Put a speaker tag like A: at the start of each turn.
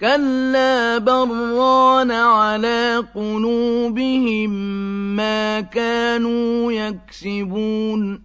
A: كَلَّا بَرَّانَ عَلَىٰ قُلُوبِهِم مَّا كَانُوا يَكْسِبُونَ